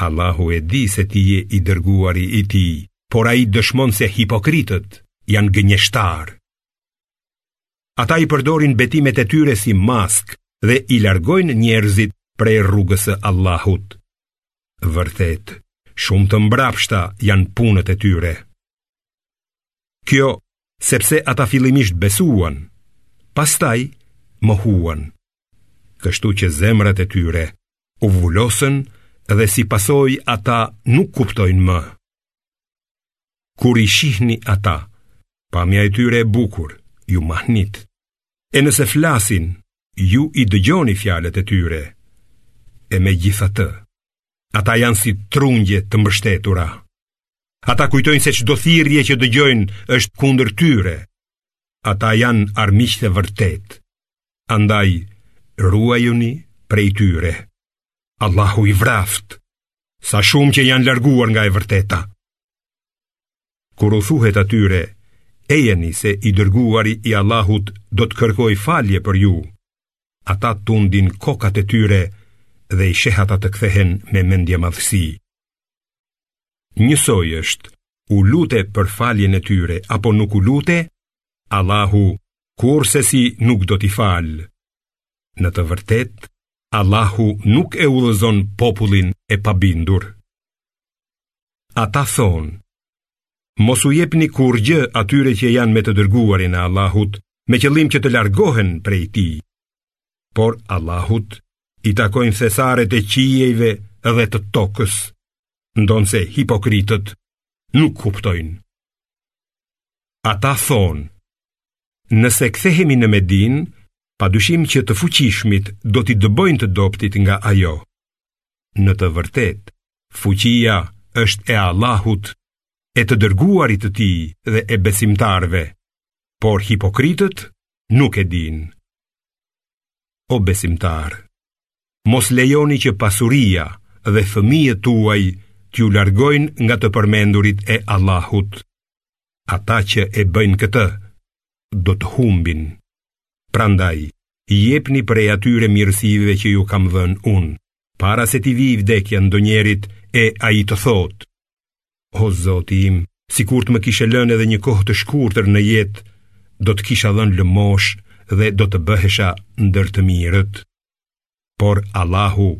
Allahu e di se ti je i dërguari i tij, por ai dëshmon se hipokritët janë gënjeshtarë. Ata i përdorin betimet e tyre si maskë dhe i largojnë njerëzit prej rrugës së Allahut. Vërtet, shumë të mbrapshta janë punët e tyre. Kjo, sepse ata fillimisht besuan, pastaj mohuan. Kështu që zemrat e tyre u vulosën dhe si pasojë ata nuk kuptojnë më. Kur i shihni ata, pamja e tyre e bukur, ju mahnit. E nëse flasin, ju i dëgjoni fjalët e tyre. E megjithatë, ata janë si trungje të mbështetura. Ata kujtojnë se çdo thirrje që dëgjojnë është kundër tyre. Ata janë armiqtë e vërtetë. Andaj, ruajuni prej tyre. Allahu i vraftë, sa shumë që janë larguar nga e vërteta. Kur u thuhet atyre, ejeni se i dërguari i Allahut do të kërkojë falje për ju, ata tundin kokat e tyre dhe i sheh ata të kthehen me mendjemadhësi. Njësoj është, u lute për faljen e tyre, apo nuk u lute, Allahu kurrsesi nuk do t'i falë. Në të vërtetë, Allahu nuk e udhëzon popullin e pabindur. Ata thonë, mos u jepni kurrgjë atyre që janë me të dërguarin e Allahut, me qëllim që të largohen prej tij. Por Allahut i takojnë thesaret e qiejve dhe të tokës, ndonëse hipokritët nuk kuptojnë. Ata thonë, Nëse kthehemi në Medinë, pa dyshim që të fuqishmit do t'i dëbojnë të dobëtit nga ajo. Në të vërtetë, fuqia është e Allahut, e të dërguarit të tij dhe e besimtarëve, por hipokritët nuk e dinë. O besimtarë, mos lejoni që pasuria dhe fëmijët tuaj t'ju largojnë nga të përmendurit e Allahut, Ata që e bëjnë këtë, do të humbin. Prandaj, jepni prej atyre mirësive që ju kam dhënë unë, para se t'i vijë vdekja ndonjërit e ai të thotë. O Zoti im, sikur të më kishe lënë edhe një kohë të shkurtër në jetë, do të kisha dhënë lëmoshë dhe do të bëhesha ndër të mirët. Por Allahu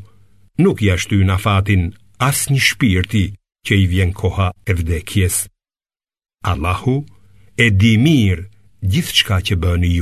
nuk ia shtyn afatin asnjë shpirti që i vjen koha e vdekjes. Allahu e di mirë gjithçka që bëni ju.